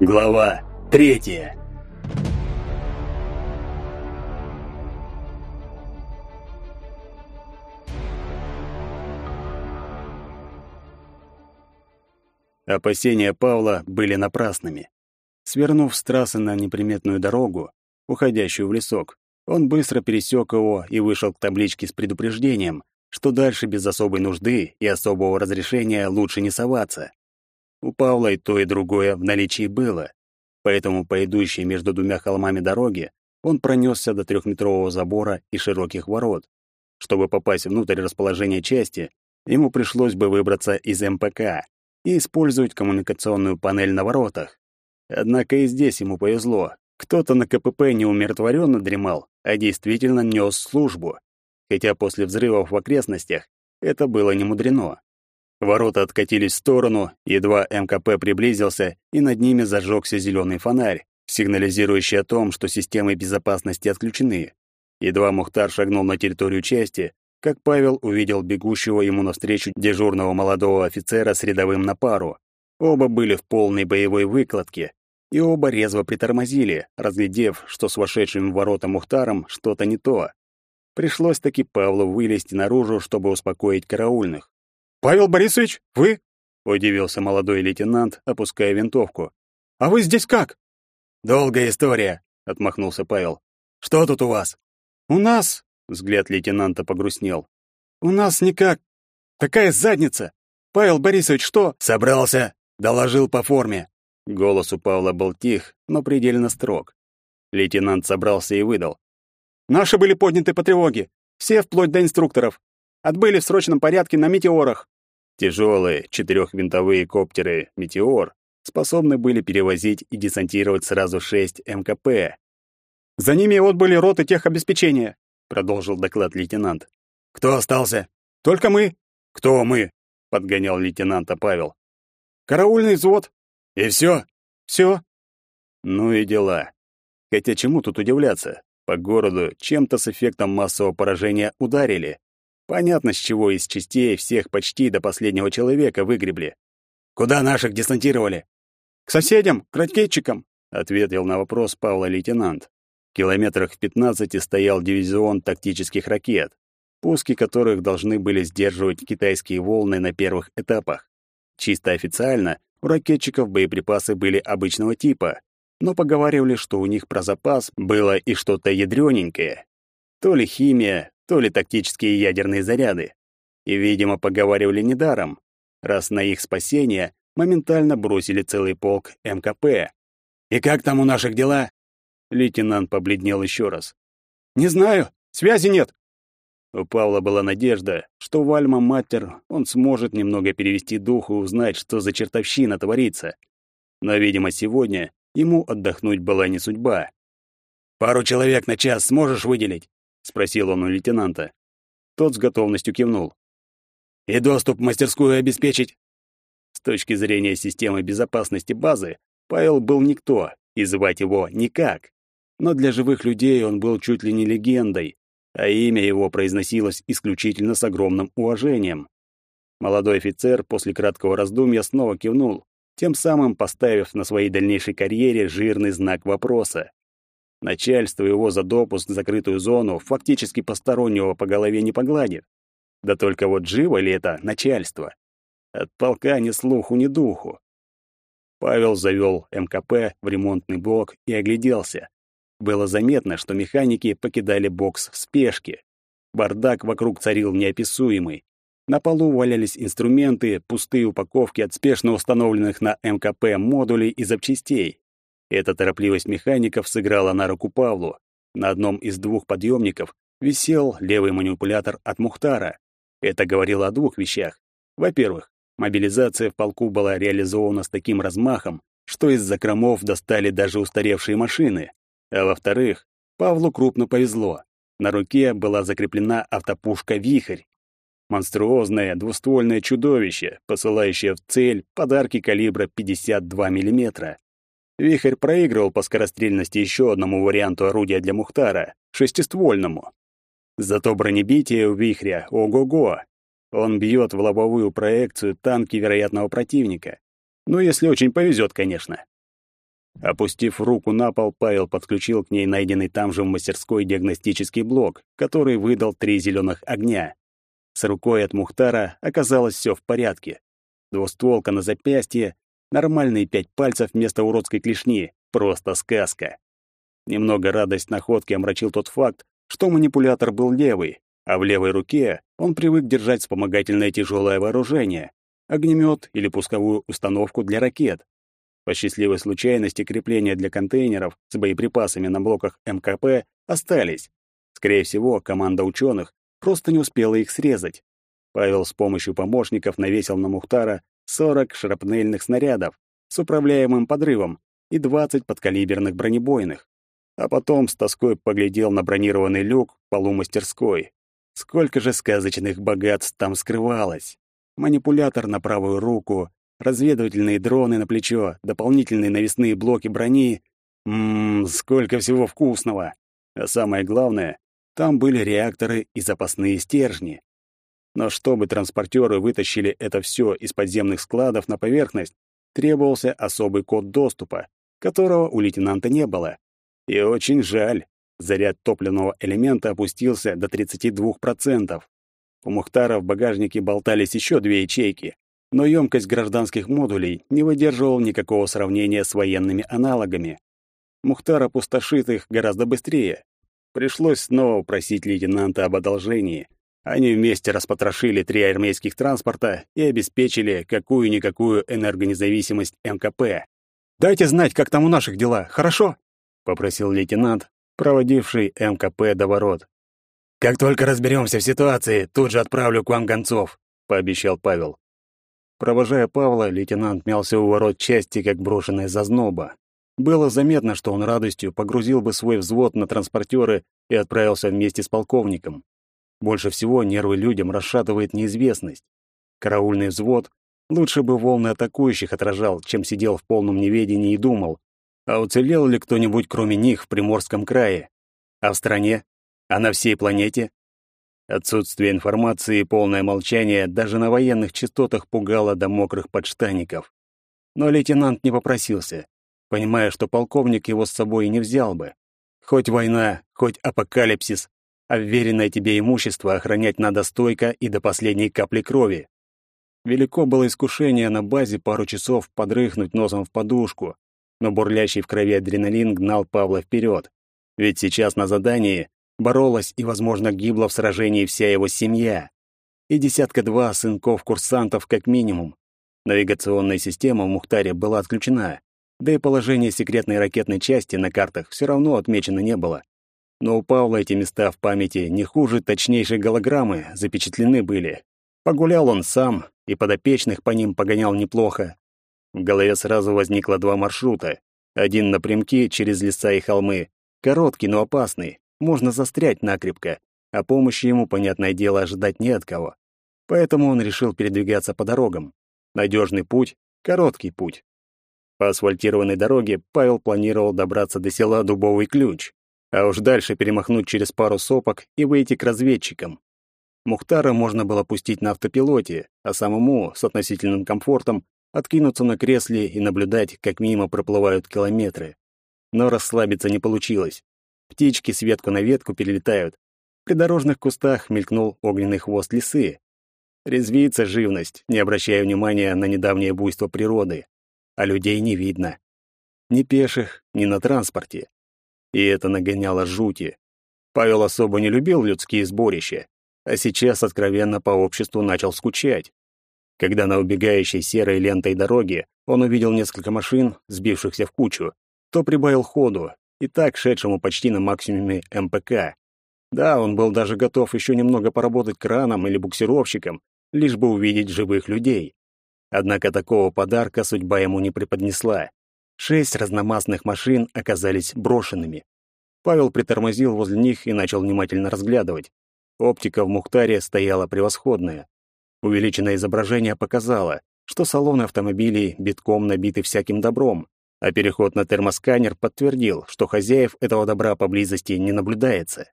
Глава третья. Опасения Павла были напрасными. Свернув с трассы на неприметную дорогу, уходящую в лесок, он быстро пересек его и вышел к табличке с предупреждением, что дальше без особой нужды и особого разрешения лучше не соваться. У Павла и то, и другое в наличии было, поэтому по идущей между двумя холмами дороги он пронесся до трехметрового забора и широких ворот. Чтобы попасть внутрь расположения части, ему пришлось бы выбраться из МПК и использовать коммуникационную панель на воротах. Однако и здесь ему повезло. Кто-то на КПП не умиротворенно дремал, а действительно нес службу. Хотя после взрывов в окрестностях это было не мудрено. Ворота откатились в сторону, едва МКП приблизился, и над ними зажегся зеленый фонарь, сигнализирующий о том, что системы безопасности отключены. Едва Мухтар шагнул на территорию части, как Павел увидел бегущего ему навстречу дежурного молодого офицера с рядовым на пару. Оба были в полной боевой выкладке, и оба резво притормозили, разглядев, что с вошедшим в ворота Мухтаром что-то не то. Пришлось таки Павлу вылезти наружу, чтобы успокоить караульных. «Павел Борисович, вы?» — удивился молодой лейтенант, опуская винтовку. «А вы здесь как?» «Долгая история», — отмахнулся Павел. «Что тут у вас?» «У нас...» — взгляд лейтенанта погрустнел. «У нас никак. Такая задница. Павел Борисович, что...» «Собрался. Доложил по форме». Голос у Павла был тих, но предельно строг. Лейтенант собрался и выдал. «Наши были подняты по тревоге. Все вплоть до инструкторов. Отбыли в срочном порядке на метеорах. Тяжелые четырехвинтовые коптеры «Метеор» способны были перевозить и десантировать сразу шесть МКП. «За ними отбыли роты техобеспечения», — продолжил доклад лейтенант. «Кто остался?» «Только мы». «Кто мы?» — подгонял лейтенанта Павел. «Караульный взвод». «И все?» «Все». Ну и дела. Хотя чему тут удивляться? По городу чем-то с эффектом массового поражения ударили. Понятно, с чего из частей всех почти до последнего человека выгребли. Куда наших десантировали? К соседям, к ракетчикам, ответил на вопрос Павла лейтенант. В километрах в пятнадцати стоял дивизион тактических ракет, пуски которых должны были сдерживать китайские волны на первых этапах. Чисто официально у ракетчиков боеприпасы были обычного типа, но поговаривали, что у них про запас было и что-то ядрёненькое. То ли химия, то ли тактические ядерные заряды. И, видимо, поговаривали недаром, раз на их спасение моментально бросили целый полк МКП. «И как там у наших дела?» Лейтенант побледнел еще раз. «Не знаю, связи нет». У Павла была надежда, что в Альма-Матер он сможет немного перевести дух и узнать, что за чертовщина творится. Но, видимо, сегодня ему отдохнуть была не судьба. «Пару человек на час сможешь выделить?» — спросил он у лейтенанта. Тот с готовностью кивнул. «И доступ в мастерскую обеспечить?» С точки зрения системы безопасности базы, Павел был никто, и звать его никак. Но для живых людей он был чуть ли не легендой, а имя его произносилось исключительно с огромным уважением. Молодой офицер после краткого раздумья снова кивнул, тем самым поставив на своей дальнейшей карьере жирный знак вопроса. Начальство его за допуск в закрытую зону фактически постороннего по голове не погладит. Да только вот живо ли это начальство? От полка ни слуху, ни духу. Павел завел МКП в ремонтный блок и огляделся. Было заметно, что механики покидали бокс в спешке. Бардак вокруг царил неописуемый. На полу валялись инструменты, пустые упаковки от спешно установленных на МКП модулей и запчастей. Эта торопливость механиков сыграла на руку Павлу. На одном из двух подъемников висел левый манипулятор от Мухтара. Это говорило о двух вещах. Во-первых, мобилизация в полку была реализована с таким размахом, что из закромов достали даже устаревшие машины. А во-вторых, Павлу крупно повезло. На руке была закреплена автопушка «Вихрь». Монструозное двуствольное чудовище, посылающее в цель подарки калибра 52 мм. Вихрь проигрывал по скорострельности еще одному варианту орудия для Мухтара — шестиствольному. Зато бронебитие у Вихря ого-го. Он бьет в лобовую проекцию танки вероятного противника. Ну, если очень повезет, конечно. Опустив руку на пол, Павел подключил к ней найденный там же в мастерской диагностический блок, который выдал три зеленых огня. С рукой от Мухтара оказалось все в порядке. Двустволка на запястье, нормальные пять пальцев вместо уродской клешни. Просто сказка. Немного радость находки омрачил тот факт, что манипулятор был левый, а в левой руке он привык держать вспомогательное тяжелое вооружение — огнемет или пусковую установку для ракет. По счастливой случайности крепления для контейнеров с боеприпасами на блоках МКП остались. Скорее всего, команда ученых просто не успела их срезать. Павел с помощью помощников навесил на Мухтара 40 шрапнельных снарядов с управляемым подрывом и 20 подкалиберных бронебойных. А потом с тоской поглядел на бронированный люк в полу мастерской. Сколько же сказочных богатств там скрывалось. Манипулятор на правую руку, разведывательные дроны на плечо, дополнительные навесные блоки брони. Ммм, сколько всего вкусного. А самое главное, там были реакторы и запасные стержни. Но чтобы транспортеры вытащили это все из подземных складов на поверхность, требовался особый код доступа, которого у лейтенанта не было. И очень жаль, заряд топливного элемента опустился до 32%. У Мухтара в багажнике болтались еще две ячейки, но емкость гражданских модулей не выдерживала никакого сравнения с военными аналогами. Мухтар опустошит их гораздо быстрее. Пришлось снова просить лейтенанта об одолжении. Они вместе распотрошили три армейских транспорта и обеспечили какую-никакую энергонезависимость МКП. «Дайте знать, как там у наших дела, хорошо?» — попросил лейтенант, проводивший МКП до ворот. «Как только разберемся в ситуации, тут же отправлю к вам гонцов», — пообещал Павел. Провожая Павла, лейтенант мялся у ворот части, как брошенная зазноба. Было заметно, что он радостью погрузил бы свой взвод на транспортеры и отправился вместе с полковником. Больше всего нервы людям расшатывает неизвестность. Караульный взвод лучше бы волны атакующих отражал, чем сидел в полном неведении и думал, а уцелел ли кто-нибудь кроме них в Приморском крае? А в стране? А на всей планете? Отсутствие информации и полное молчание даже на военных частотах пугало до мокрых подштаников. Но лейтенант не попросился, понимая, что полковник его с собой не взял бы. Хоть война, хоть апокалипсис, а вверенное тебе имущество охранять надо стойко и до последней капли крови. Велико было искушение на базе пару часов подрыхнуть носом в подушку, но бурлящий в крови адреналин гнал Павла вперед. Ведь сейчас на задании боролась и, возможно, гибла в сражении вся его семья. И десятка-два сынков-курсантов как минимум. Навигационная система в Мухтаре была отключена, да и положение секретной ракетной части на картах все равно отмечено не было. Но у Павла эти места в памяти не хуже точнейшей голограммы запечатлены были. Погулял он сам, и подопечных по ним погонял неплохо. В голове сразу возникло два маршрута. Один напрямки через леса и холмы, короткий, но опасный, можно застрять накрепко, а помощи ему, понятное дело, ожидать не от кого. Поэтому он решил передвигаться по дорогам. Надежный путь — короткий путь. По асфальтированной дороге Павел планировал добраться до села Дубовый Ключ, а уж дальше перемахнуть через пару сопок и выйти к разведчикам. Мухтара можно было пустить на автопилоте, а самому, с относительным комфортом, откинуться на кресле и наблюдать, как мимо проплывают километры. Но расслабиться не получилось. Птички с ветку на ветку перелетают. В придорожных кустах мелькнул огненный хвост лисы. Резвится живность, не обращая внимания на недавнее буйство природы. А людей не видно. Ни пеших, ни на транспорте. И это нагоняло жути. Павел особо не любил людские сборища, а сейчас откровенно по обществу начал скучать. Когда на убегающей серой лентой дороге он увидел несколько машин, сбившихся в кучу, то прибавил ходу и так шедшему почти на максимуме МПК. Да, он был даже готов еще немного поработать краном или буксировщиком, лишь бы увидеть живых людей. Однако такого подарка судьба ему не преподнесла. Шесть разномастных машин оказались брошенными. Павел притормозил возле них и начал внимательно разглядывать. Оптика в Мухтаре стояла превосходная. Увеличенное изображение показало, что салоны автомобилей битком набиты всяким добром, а переход на термосканер подтвердил, что хозяев этого добра поблизости не наблюдается.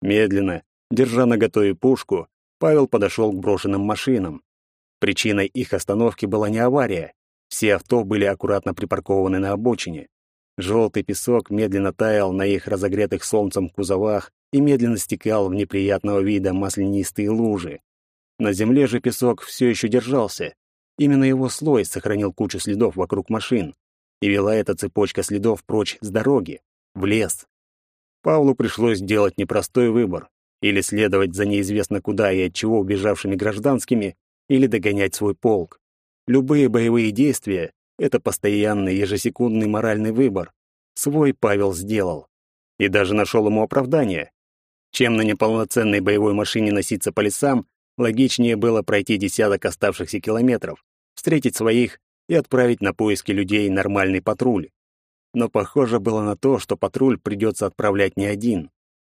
Медленно, держа наготове пушку, Павел подошел к брошенным машинам. Причиной их остановки была не авария. Все авто были аккуратно припаркованы на обочине. Желтый песок медленно таял на их разогретых солнцем кузовах и медленно стекал в неприятного вида маслянистые лужи. На земле же песок все еще держался. Именно его слой сохранил кучу следов вокруг машин. И вела эта цепочка следов прочь с дороги, в лес. Павлу пришлось сделать непростой выбор. Или следовать за неизвестно куда и от чего убежавшими гражданскими, или догонять свой полк. Любые боевые действия — это постоянный ежесекундный моральный выбор. Свой Павел сделал. И даже нашел ему оправдание. Чем на неполноценной боевой машине носиться по лесам, логичнее было пройти десяток оставшихся километров, встретить своих и отправить на поиски людей нормальный патруль. Но похоже было на то, что патруль придется отправлять не один.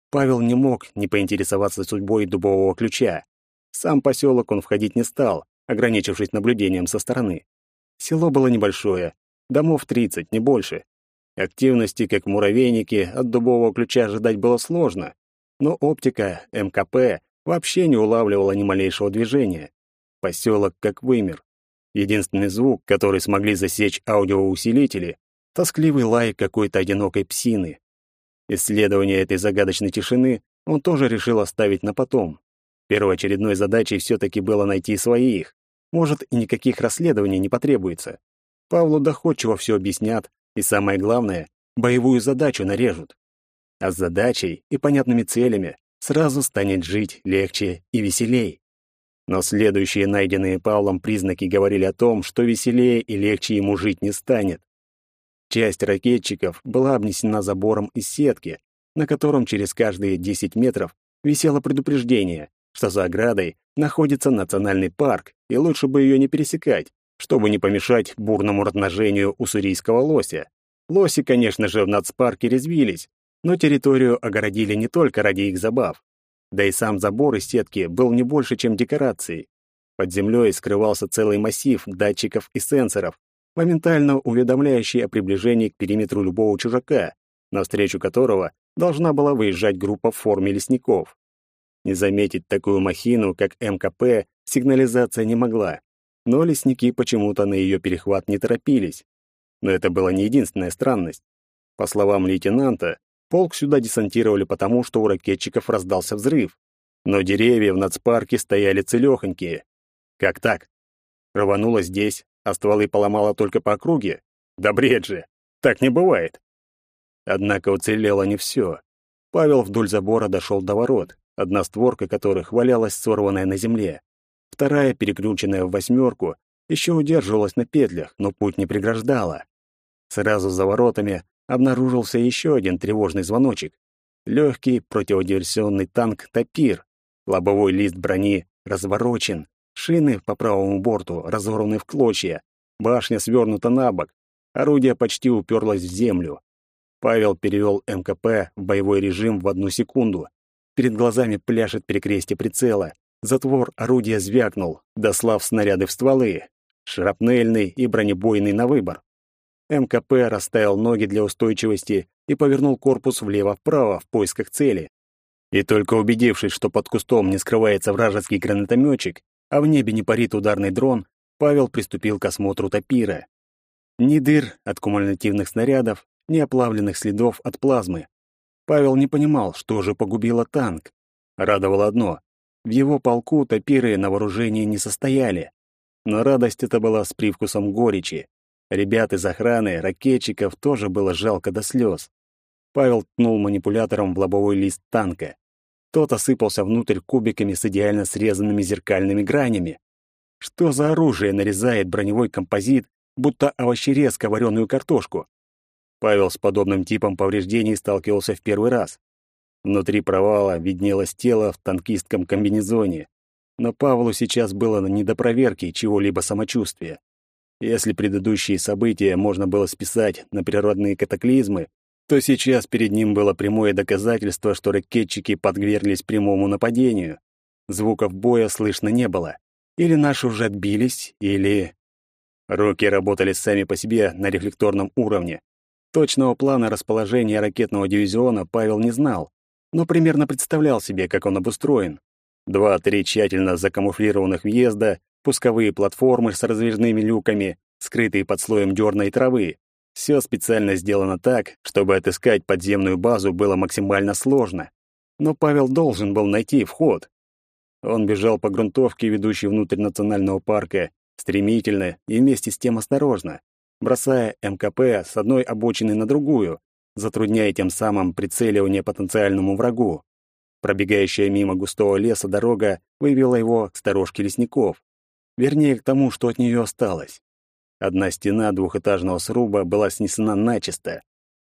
Павел не мог не поинтересоваться судьбой дубового ключа. Сам поселок он входить не стал, ограничившись наблюдением со стороны. Село было небольшое, домов 30, не больше. Активности, как в муравейнике, от дубового ключа ожидать было сложно, но оптика МКП вообще не улавливала ни малейшего движения. Поселок как вымер. Единственный звук, который смогли засечь аудиоусилители — тоскливый лай какой-то одинокой псины. Исследование этой загадочной тишины он тоже решил оставить на потом. Первоочередной задачей все-таки было найти своих. Может, и никаких расследований не потребуется. Павлу доходчиво все объяснят, и самое главное, боевую задачу нарежут. А с задачей и понятными целями сразу станет жить легче и веселей. Но следующие найденные Павлом признаки говорили о том, что веселее и легче ему жить не станет. Часть ракетчиков была обнесена забором из сетки, на котором через каждые 10 метров висело предупреждение, что за оградой находится национальный парк, и лучше бы ее не пересекать, чтобы не помешать бурному размножению уссурийского лося. Лоси, конечно же, в нацпарке резвились, но территорию огородили не только ради их забав. Да и сам забор из сетки был не больше, чем декорацией. Под землей скрывался целый массив датчиков и сенсоров, моментально уведомляющий о приближении к периметру любого чужака, навстречу которого должна была выезжать группа в форме лесников. Не заметить такую махину, как МКП, сигнализация не могла, но лесники почему-то на ее перехват не торопились. Но это была не единственная странность. По словам лейтенанта, полк сюда десантировали потому, что у ракетчиков раздался взрыв, но деревья в нацпарке стояли целехонькие. Как так? Рвануло здесь, а стволы поломало только по округе? Да бред же! Так не бывает! Однако уцелело не все. Павел вдоль забора дошел до ворот, одна створка которых валялась сорванная на земле. Вторая, переключенная в восьмерку, еще удерживалась на петлях, но путь не преграждала. Сразу за воротами обнаружился еще один тревожный звоночек. Легкий противодиверсионный танк «Тапир». Лобовой лист брони разворочен, шины по правому борту разорваны в клочья, башня свернута на бок, орудие почти уперлось в землю. Павел перевел МКП в боевой режим в одну секунду. Перед глазами пляшет перекрестие прицела. Затвор орудия звякнул, дослав снаряды в стволы. Шрапнельный и бронебойный на выбор. МКП расставил ноги для устойчивости и повернул корпус влево-вправо в поисках цели. И только убедившись, что под кустом не скрывается вражеский гранатометчик, а в небе не парит ударный дрон, Павел приступил к осмотру топира. Ни дыр от кумулятивных снарядов, ни оплавленных следов от плазмы. Павел не понимал, что же погубило танк. Радовало одно — в его полку топиры на вооружении не состояли. Но радость эта была с привкусом горечи. Ребят из охраны, ракетчиков тоже было жалко до слез. Павел ткнул манипулятором в лобовой лист танка. Тот осыпался внутрь кубиками с идеально срезанными зеркальными гранями. Что за оружие нарезает броневой композит, будто овощерезка вареную картошку? Павел с подобным типом повреждений сталкивался в первый раз. Внутри провала виднелось тело в танкистском комбинезоне. Но Павлу сейчас было не до проверки чего-либо самочувствия. Если предыдущие события можно было списать на природные катаклизмы, то сейчас перед ним было прямое доказательство, что ракетчики подверглись прямому нападению. Звуков боя слышно не было. Или наши уже отбились, или... Руки работали сами по себе на рефлекторном уровне. Точного плана расположения ракетного дивизиона Павел не знал, но примерно представлял себе, как он обустроен. Два-три тщательно закамуфлированных въезда, пусковые платформы с раздвижными люками, скрытые под слоем дерной травы. Все специально сделано так, чтобы отыскать подземную базу было максимально сложно. Но Павел должен был найти вход. Он бежал по грунтовке, ведущей внутрь национального парка, стремительно и вместе с тем осторожно, бросая МКП с одной обочины на другую, затрудняя тем самым прицеливание потенциальному врагу. Пробегающая мимо густого леса дорога вывела его к сторожке лесников, вернее, к тому, что от нее осталось. Одна стена двухэтажного сруба была снесена начисто.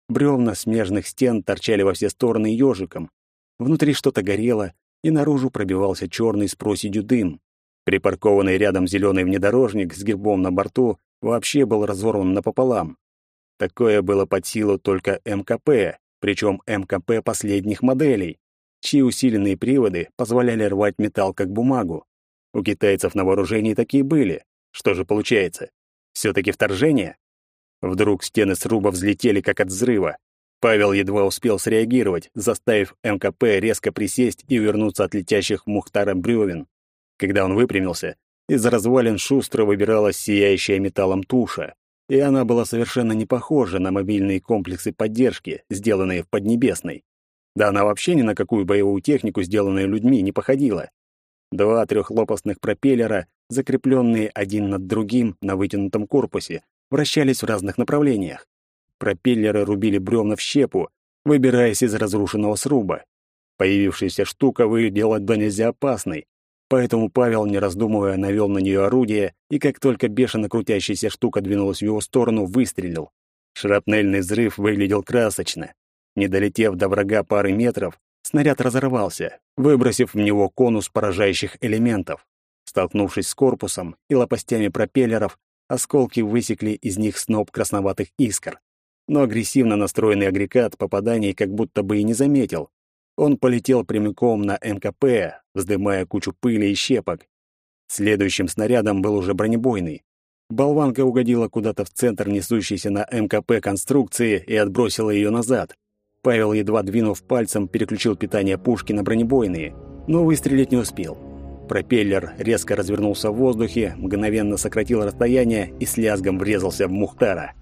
Бревна смежных стен торчали во все стороны ежиком. Внутри что-то горело, и наружу пробивался черный с проседью дым. Припаркованный рядом зеленый внедорожник с гербом на борту вообще был разорван напополам. Такое было под силу только МКП, причем МКП последних моделей, чьи усиленные приводы позволяли рвать металл как бумагу. У китайцев на вооружении такие были. Что же получается? Все-таки вторжение? Вдруг стены сруба взлетели, как от взрыва. Павел едва успел среагировать, заставив МКП резко присесть и вернуться от летящих Мухтаром бревен. Когда он выпрямился, из развалин шустро выбиралась сияющая металлом туша, и она была совершенно не похожа на мобильные комплексы поддержки, сделанные в Поднебесной. Да она вообще ни на какую боевую технику, сделанную людьми, не походила. Два трехлопастных пропеллера, закрепленные один над другим на вытянутом корпусе, вращались в разных направлениях. Пропеллеры рубили бревна в щепу, выбираясь из разрушенного сруба. Появившаяся штука выглядела до нельзя опасной, поэтому Павел, не раздумывая, навел на нее орудие, и как только бешено крутящаяся штука двинулась в его сторону, выстрелил. Шрапнельный взрыв выглядел красочно. Не долетев до врага пары метров, Снаряд разорвался, выбросив в него конус поражающих элементов. Столкнувшись с корпусом и лопастями пропеллеров, осколки высекли из них сноп красноватых искр. Но агрессивно настроенный агрегат попаданий как будто бы и не заметил. Он полетел прямиком на МКП, вздымая кучу пыли и щепок. Следующим снарядом был уже бронебойный. Болванка угодила куда-то в центр несущейся на МКП конструкции и отбросила ее назад. Павел, едва двинув пальцем, переключил питание пушки на бронебойные, но выстрелить не успел. Пропеллер резко развернулся в воздухе, мгновенно сократил расстояние и с лязгом врезался в Мухтара.